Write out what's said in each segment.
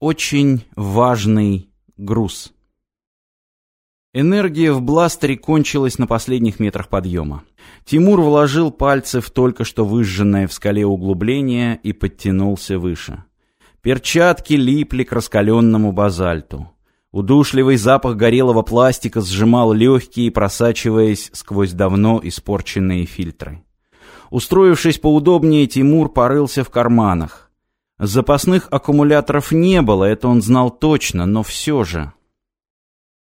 Очень важный груз. Энергия в бластере кончилась на последних метрах подъема. Тимур вложил пальцы в только что выжженное в скале углубление и подтянулся выше. Перчатки липли к раскаленному базальту. Удушливый запах горелого пластика сжимал легкие, просачиваясь сквозь давно испорченные фильтры. Устроившись поудобнее, Тимур порылся в карманах. Запасных аккумуляторов не было, это он знал точно, но все же.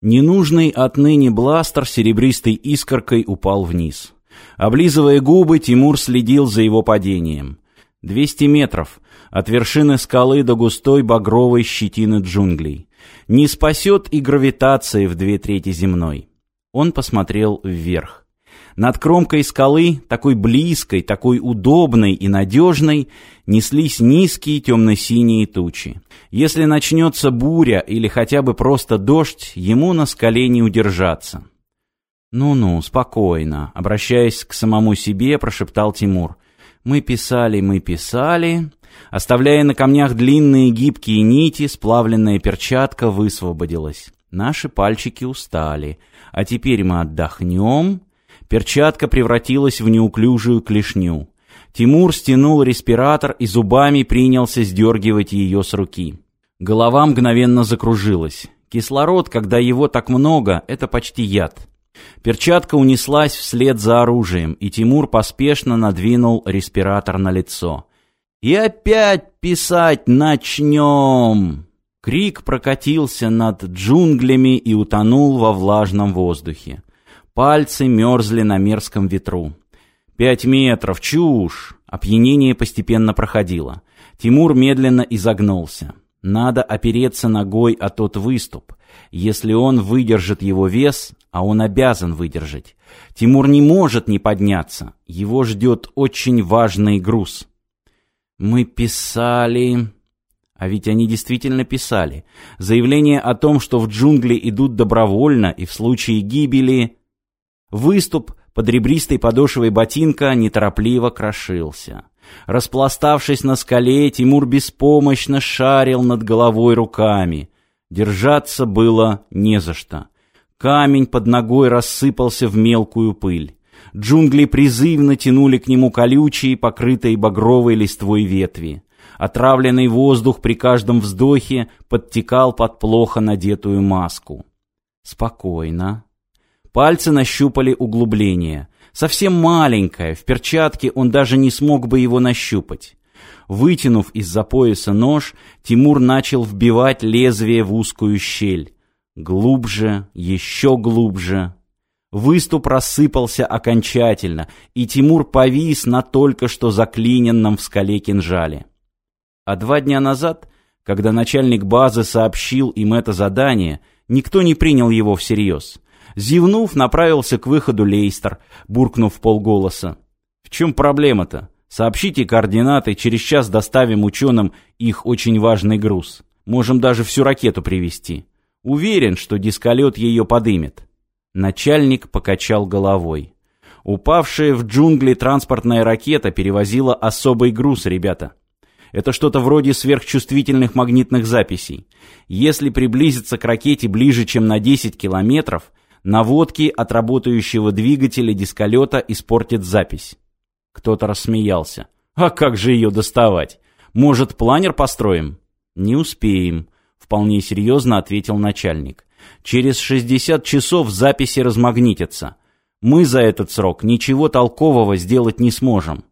Ненужный отныне бластер серебристой искоркой упал вниз. Облизывая губы, Тимур следил за его падением. Двести метров от вершины скалы до густой багровой щетины джунглей. Не спасет и гравитация в две трети земной. Он посмотрел вверх. Над кромкой скалы, такой близкой, такой удобной и надежной, неслись низкие темно-синие тучи. Если начнется буря или хотя бы просто дождь, ему на скале не удержаться. «Ну-ну, спокойно», — обращаясь к самому себе, прошептал Тимур. «Мы писали, мы писали...» Оставляя на камнях длинные гибкие нити, сплавленная перчатка высвободилась. Наши пальчики устали. А теперь мы отдохнем Перчатка превратилась в неуклюжую клешню. Тимур стянул респиратор и зубами принялся сдергивать ее с руки. Голова мгновенно закружилась. Кислород, когда его так много, это почти яд. Перчатка унеслась вслед за оружием, и Тимур поспешно надвинул респиратор на лицо. «И опять писать начнем!» Крик прокатился над джунглями и утонул во влажном воздухе. Пальцы мерзли на мерзком ветру. «Пять метров! Чушь!» Опьянение постепенно проходило. Тимур медленно изогнулся. Надо опереться ногой о тот выступ. Если он выдержит его вес, а он обязан выдержать, Тимур не может не подняться. Его ждет очень важный груз. Мы писали... А ведь они действительно писали. Заявление о том, что в джунгли идут добровольно и в случае гибели Выступ под ребристой подошвой ботинка неторопливо крошился. Распластавшись на скале, Тимур беспомощно шарил над головой руками. Держаться было не за что. Камень под ногой рассыпался в мелкую пыль. Джунгли призывно тянули к нему колючие, покрытые багровой листвой ветви. Отравленный воздух при каждом вздохе подтекал под плохо надетую маску. Спокойно, Пальцы нащупали углубление. Совсем маленькое, в перчатке он даже не смог бы его нащупать. Вытянув из-за пояса нож, Тимур начал вбивать лезвие в узкую щель. Глубже, еще глубже. Выступ рассыпался окончательно, и Тимур повис на только что заклиненном в скале кинжале. А два дня назад, когда начальник базы сообщил им это задание, никто не принял его всерьез. Зевнув, направился к выходу Лейстер, буркнув полголоса. «В чем проблема-то? Сообщите координаты, через час доставим ученым их очень важный груз. Можем даже всю ракету привезти. Уверен, что дисколет ее подымет». Начальник покачал головой. Упавшая в джунгли транспортная ракета перевозила особый груз, ребята. Это что-то вроде сверхчувствительных магнитных записей. Если приблизиться к ракете ближе, чем на 10 километров, наводки от работающего двигателя дисколета испортит запись. Кто-то рассмеялся. А как же ее доставать? Может, планер построим? Не успеем, вполне серьезно ответил начальник. Через 60 часов записи размагнитятся. Мы за этот срок ничего толкового сделать не сможем.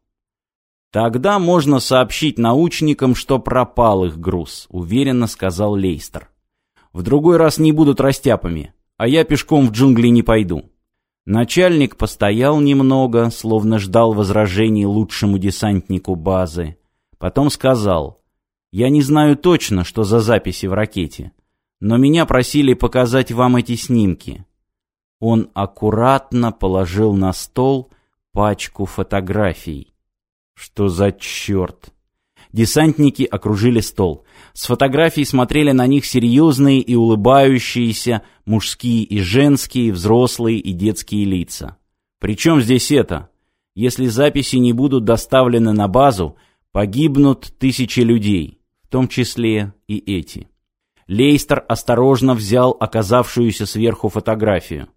Тогда можно сообщить научникам, что пропал их груз, уверенно сказал Лейстер. В другой раз не будут растяпами а я пешком в джунгли не пойду. Начальник постоял немного, словно ждал возражений лучшему десантнику базы. Потом сказал, «Я не знаю точно, что за записи в ракете, но меня просили показать вам эти снимки». Он аккуратно положил на стол пачку фотографий. «Что за черт?» Десантники окружили стол. С фотографий смотрели на них серьезные и улыбающиеся мужские и женские, взрослые и детские лица. Причем здесь это? Если записи не будут доставлены на базу, погибнут тысячи людей, в том числе и эти. Лейстер осторожно взял оказавшуюся сверху фотографию.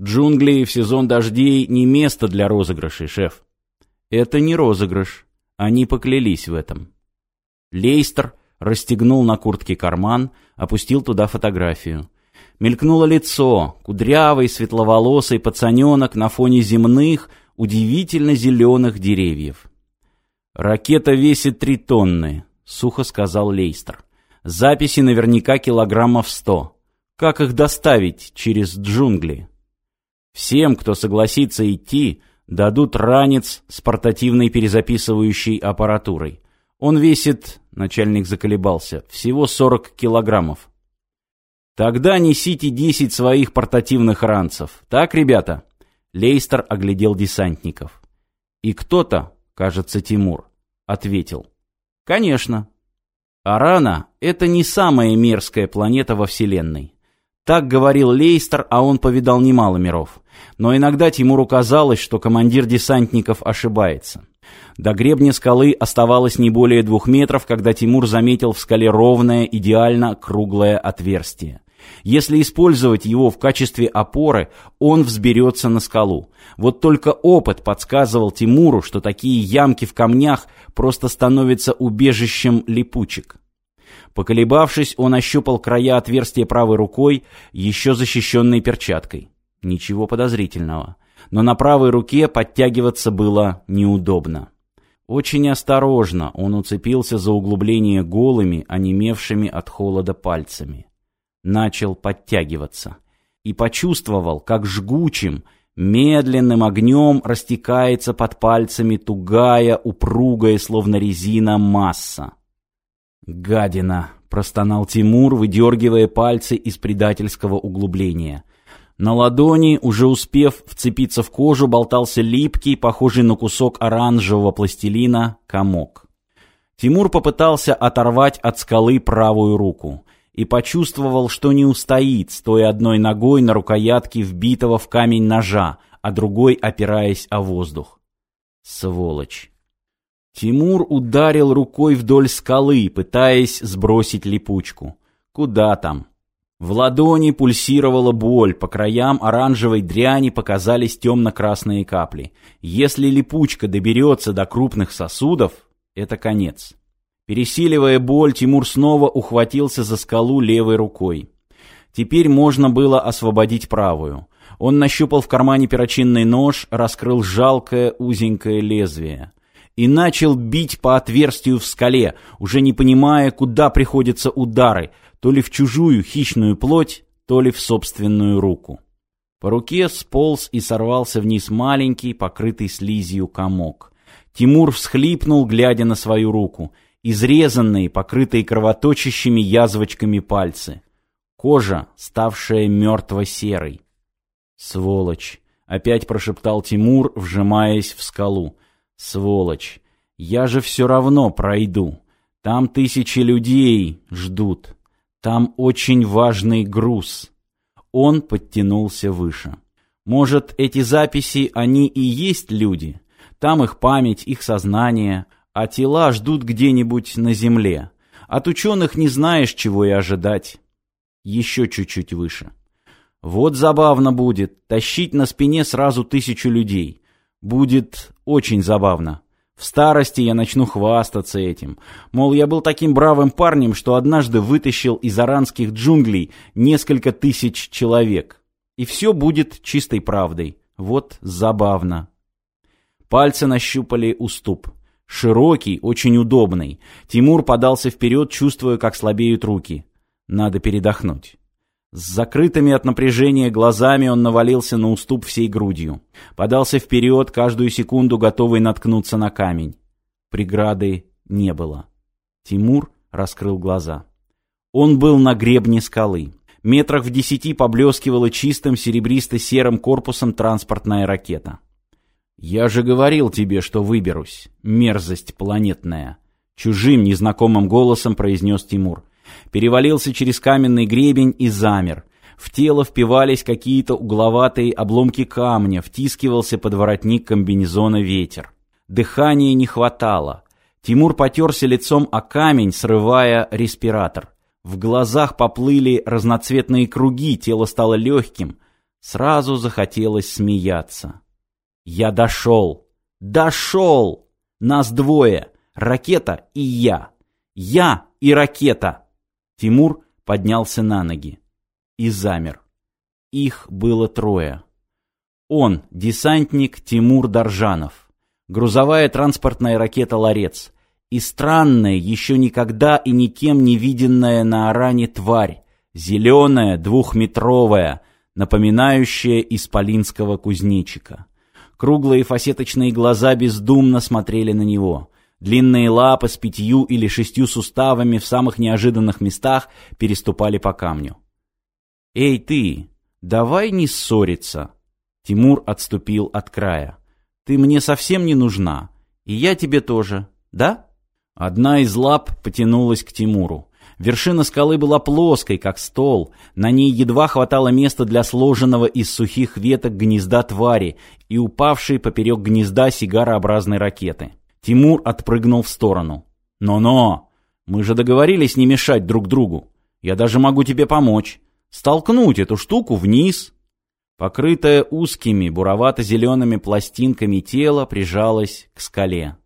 «Джунгли в сезон дождей не место для розыгрышей, шеф». «Это не розыгрыш. Они поклялись в этом». Лейстер расстегнул на куртке карман, опустил туда фотографию. Мелькнуло лицо, кудрявый, светловолосый пацаненок на фоне земных, удивительно зеленых деревьев. «Ракета весит три тонны», — сухо сказал Лейстер. «Записи наверняка килограммов сто. Как их доставить через джунгли?» «Всем, кто согласится идти, дадут ранец с портативной перезаписывающей аппаратурой. Он весит, — начальник заколебался, — всего сорок килограммов. Тогда несите десять своих портативных ранцев. Так, ребята?» Лейстер оглядел десантников. И кто-то, кажется, Тимур, ответил. «Конечно». Арана — это не самая мерзкая планета во Вселенной. Так говорил Лейстер, а он повидал немало миров. Но иногда Тимуру казалось, что командир десантников ошибается. До гребня скалы оставалось не более двух метров, когда Тимур заметил в скале ровное, идеально круглое отверстие. Если использовать его в качестве опоры, он взберется на скалу. Вот только опыт подсказывал Тимуру, что такие ямки в камнях просто становятся убежищем липучек. Поколебавшись, он ощупал края отверстия правой рукой, еще защищенной перчаткой. Ничего подозрительного. Но на правой руке подтягиваться было неудобно. Очень осторожно он уцепился за углубление голыми, онемевшими от холода пальцами. Начал подтягиваться. И почувствовал, как жгучим, медленным огнем растекается под пальцами тугая, упругая, словно резина, масса. «Гадина!» — простонал Тимур, выдергивая пальцы из предательского углубления. На ладони, уже успев вцепиться в кожу, болтался липкий, похожий на кусок оранжевого пластилина, комок. Тимур попытался оторвать от скалы правую руку и почувствовал, что не устоит, стоя одной ногой на рукоятке вбитого в камень ножа, а другой опираясь о воздух. Сволочь. Тимур ударил рукой вдоль скалы, пытаясь сбросить липучку. Куда там? В ладони пульсировала боль, по краям оранжевой дряни показались темно-красные капли. Если липучка доберется до крупных сосудов, это конец. Пересиливая боль, Тимур снова ухватился за скалу левой рукой. Теперь можно было освободить правую. Он нащупал в кармане перочинный нож, раскрыл жалкое узенькое лезвие. И начал бить по отверстию в скале, уже не понимая, куда приходятся удары, то ли в чужую хищную плоть, то ли в собственную руку. По руке сполз и сорвался вниз маленький, покрытый слизью комок. Тимур всхлипнул, глядя на свою руку. Изрезанные, покрытые кровоточащими язвочками пальцы. Кожа, ставшая мертво-серой. «Сволочь!» — опять прошептал Тимур, вжимаясь в скалу. «Сволочь! Я же все равно пройду. Там тысячи людей ждут». Там очень важный груз. Он подтянулся выше. Может, эти записи, они и есть люди? Там их память, их сознание, а тела ждут где-нибудь на земле. От ученых не знаешь, чего и ожидать. Еще чуть-чуть выше. Вот забавно будет, тащить на спине сразу тысячу людей. Будет очень забавно. В старости я начну хвастаться этим. Мол, я был таким бравым парнем, что однажды вытащил из аранских джунглей несколько тысяч человек. И все будет чистой правдой. Вот забавно. Пальцы нащупали уступ. Широкий, очень удобный. Тимур подался вперед, чувствуя, как слабеют руки. Надо передохнуть. С закрытыми от напряжения глазами он навалился на уступ всей грудью. Подался вперед, каждую секунду готовый наткнуться на камень. Преграды не было. Тимур раскрыл глаза. Он был на гребне скалы. Метрах в десяти поблескивала чистым серебристо-серым корпусом транспортная ракета. «Я же говорил тебе, что выберусь, мерзость планетная!» Чужим, незнакомым голосом произнес Тимур перевалился через каменный гребень и замер. В тело впивались какие-то угловатые обломки камня, втискивался под воротник комбинезона ветер. Дыхания не хватало. Тимур потерся лицом о камень, срывая респиратор. В глазах поплыли разноцветные круги, тело стало легким. Сразу захотелось смеяться. «Я дошел! Дошел! Нас двое! Ракета и я! Я и ракета!» Тимур поднялся на ноги и замер. Их было трое. Он, десантник Тимур Доржанов, грузовая транспортная ракета «Ларец» и странная, еще никогда и никем не виденная на Аране тварь, зеленая, двухметровая, напоминающая исполинского кузнечика. Круглые фасеточные глаза бездумно смотрели на него. Длинные лапы с пятью или шестью суставами в самых неожиданных местах переступали по камню. «Эй, ты, давай не ссориться!» Тимур отступил от края. «Ты мне совсем не нужна, и я тебе тоже, да?» Одна из лап потянулась к Тимуру. Вершина скалы была плоской, как стол. На ней едва хватало места для сложенного из сухих веток гнезда твари и упавшей поперек гнезда сигарообразной ракеты. Тимур отпрыгнул в сторону. «Но-но! Мы же договорились не мешать друг другу. Я даже могу тебе помочь. Столкнуть эту штуку вниз». Покрытое узкими буровато-зелеными пластинками тело прижалось к скале.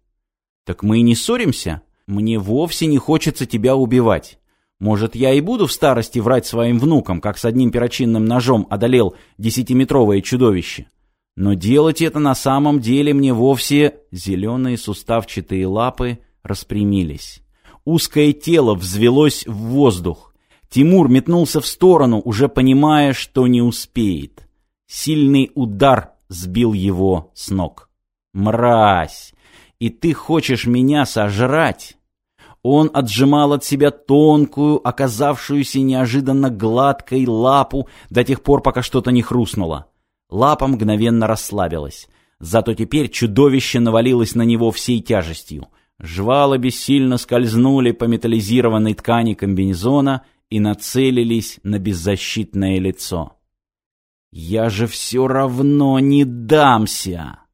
«Так мы и не ссоримся? Мне вовсе не хочется тебя убивать. Может, я и буду в старости врать своим внукам, как с одним перочинным ножом одолел десятиметровое чудовище. Но делать это на самом деле мне вовсе... Зеленые суставчатые лапы распрямились. Узкое тело взвелось в воздух. Тимур метнулся в сторону, уже понимая, что не успеет. Сильный удар сбил его с ног. «Мразь! и ты хочешь меня сожрать?» Он отжимал от себя тонкую, оказавшуюся неожиданно гладкой лапу до тех пор, пока что-то не хрустнуло. Лапа мгновенно расслабилась. Зато теперь чудовище навалилось на него всей тяжестью. Жвала бессильно скользнули по металлизированной ткани комбинезона и нацелились на беззащитное лицо. «Я же все равно не дамся!»